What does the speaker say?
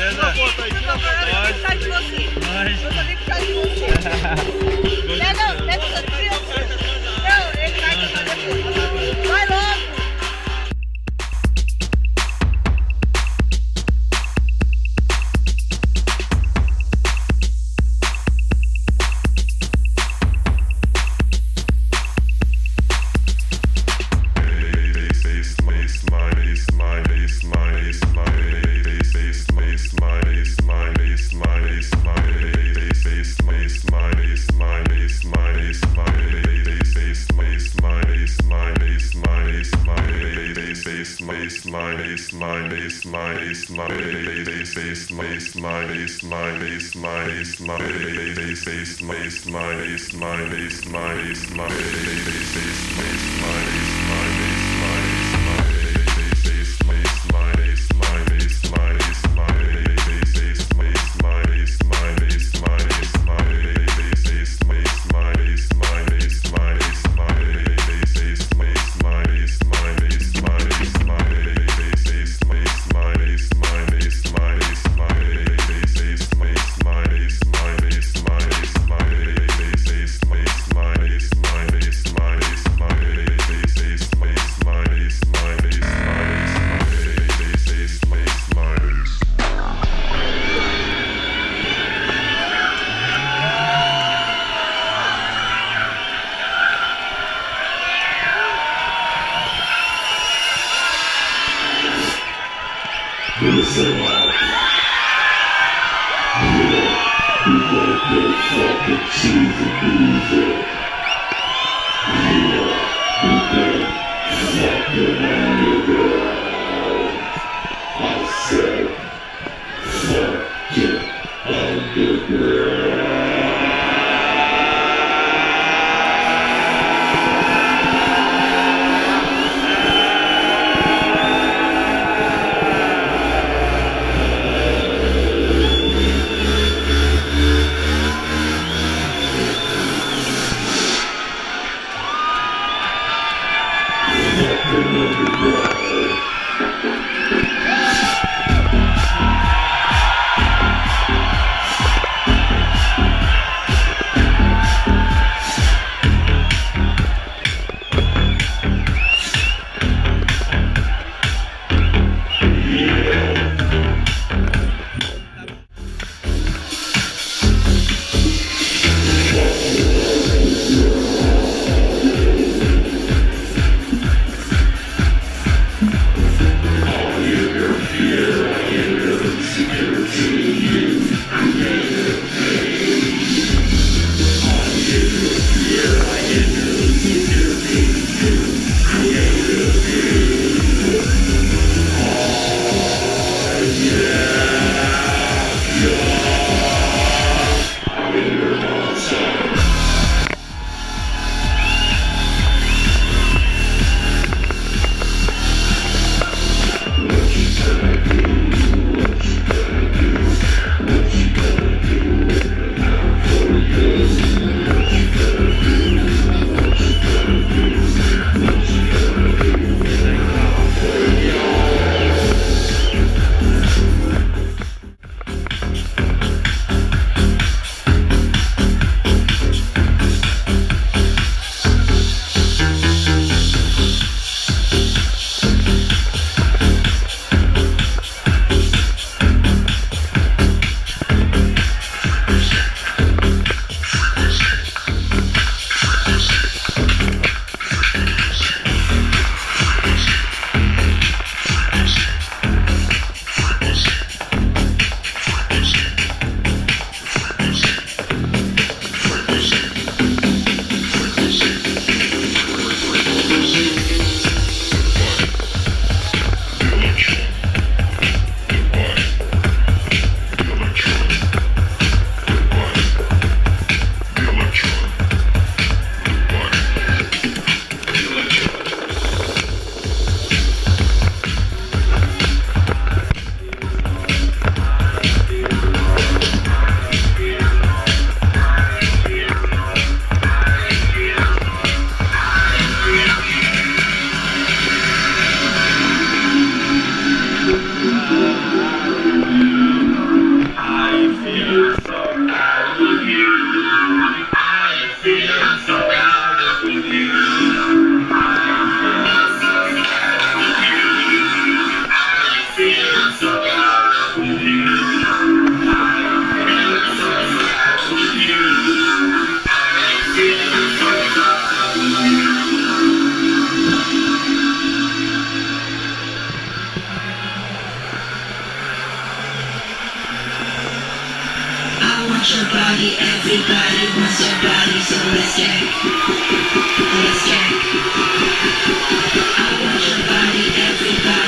Beleza? Por. Eu tô bem que tá de você. Eu tô bem por de você. Beleza? Baseline, baseline, baseline, baseline, baseline, baseline, baseline, baseline, baseline, baseline, baseline, baseline, baseline, baseline, Exceed evil. wants your body, everybody wants your body, so let's get, let's get. I want your body, everybody.